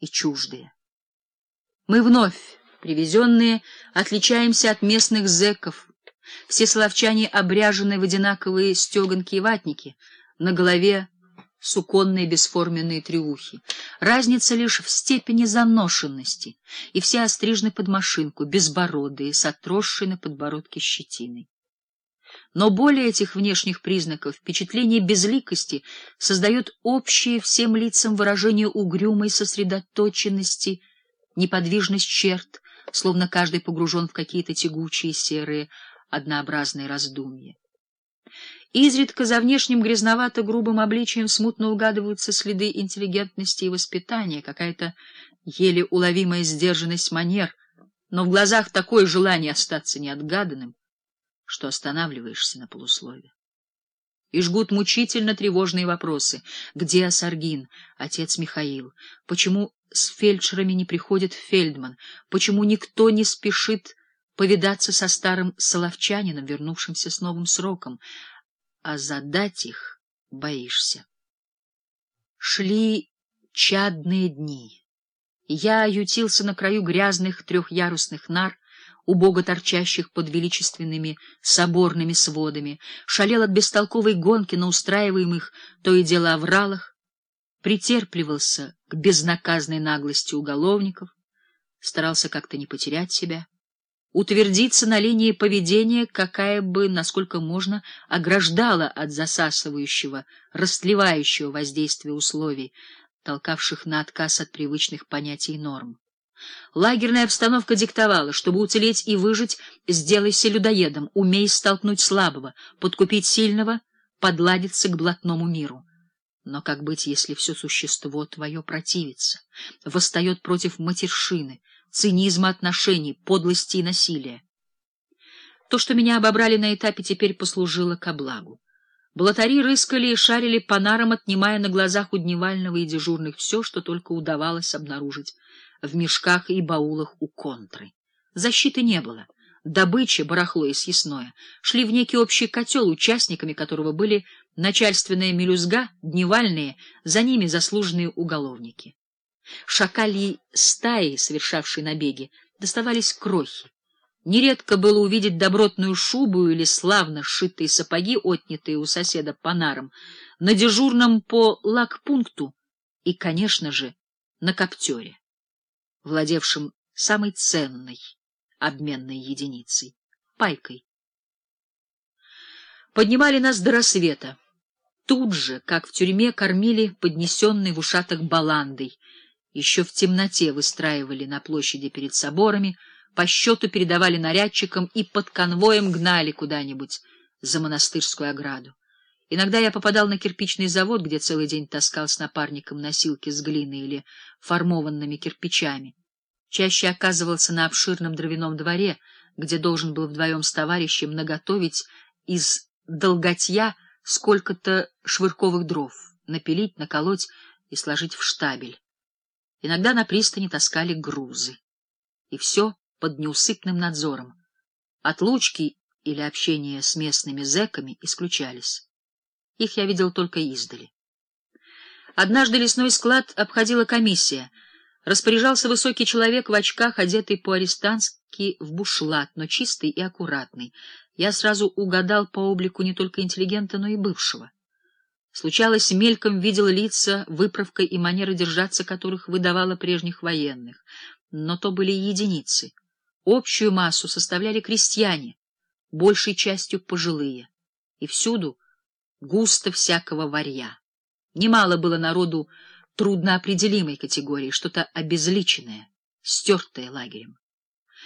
и чуждые. Мы вновь, привезенные, отличаемся от местных зэков. Все соловчане обряжены в одинаковые стеганки и ватники, на голове суконные бесформенные треухи. Разница лишь в степени заношенности, и все острижены под машинку, безбородые, с отросшей на подбородке щетиной. Но более этих внешних признаков впечатление безликости создает общее всем лицам выражение угрюмой сосредоточенности, неподвижность черт, словно каждый погружен в какие-то тягучие серые однообразные раздумья. Изредка за внешним грязновато-грубым обличием смутно угадываются следы интеллигентности и воспитания, какая-то еле уловимая сдержанность манер, но в глазах такое желание остаться неотгаданным, что останавливаешься на полуслове. И жгут мучительно тревожные вопросы. Где Асаргин, отец Михаил? Почему с фельдшерами не приходит Фельдман? Почему никто не спешит повидаться со старым соловчанином, вернувшимся с новым сроком? а задать их боишься. Шли чадные дни. Я ютился на краю грязных трехъярусных нар, убого торчащих под величественными соборными сводами, шалел от бестолковой гонки на устраиваемых то и дело овралах, притерпливался к безнаказанной наглости уголовников, старался как-то не потерять себя утвердиться на линии поведения, какая бы, насколько можно, ограждала от засасывающего, растлевающего воздействия условий, толкавших на отказ от привычных понятий и норм. Лагерная обстановка диктовала, чтобы уцелеть и выжить, сделайся людоедом, умей столкнуть слабого, подкупить сильного, подладиться к блатному миру. Но как быть, если все существо твое противится, восстает против матершины, цинизма отношений, подлости и насилия. То, что меня обобрали на этапе, теперь послужило ко благу. Блатари рыскали и шарили по нарам, отнимая на глазах у дневального и дежурных все, что только удавалось обнаружить в мешках и баулах у контры. Защиты не было. Добыча, барахло и съестное шли в некий общий котел, участниками которого были начальственная мелюзга, дневальные, за ними заслуженные уголовники. Шакальи стаи, совершавшие набеги, доставались крохи. Нередко было увидеть добротную шубу или славно сшитые сапоги, отнятые у соседа по нарам, на дежурном по лагпункту и, конечно же, на коптере, владевшем самой ценной обменной единицей — пайкой. Поднимали нас до рассвета. Тут же, как в тюрьме, кормили поднесенной в ушатах баландой — еще в темноте выстраивали на площади перед соборами, по счету передавали нарядчикам и под конвоем гнали куда-нибудь за монастырскую ограду. Иногда я попадал на кирпичный завод, где целый день таскал с напарником носилки с глиной или формованными кирпичами. Чаще оказывался на обширном дровяном дворе, где должен был вдвоем с товарищем наготовить из долготья сколько-то швырковых дров, напилить, наколоть и сложить в штабель. Иногда на пристани таскали грузы. И все под неусыпным надзором. Отлучки или общение с местными зэками исключались. Их я видел только издали. Однажды лесной склад обходила комиссия. Распоряжался высокий человек в очках, одетый по-арестански в бушлат, но чистый и аккуратный. Я сразу угадал по облику не только интеллигента, но и бывшего. Случалось, мельком видел лица, выправка и манера держаться которых выдавала прежних военных. Но то были единицы. Общую массу составляли крестьяне, большей частью пожилые. И всюду густо всякого варья. Немало было народу трудноопределимой категории, что-то обезличенное, стертое лагерем.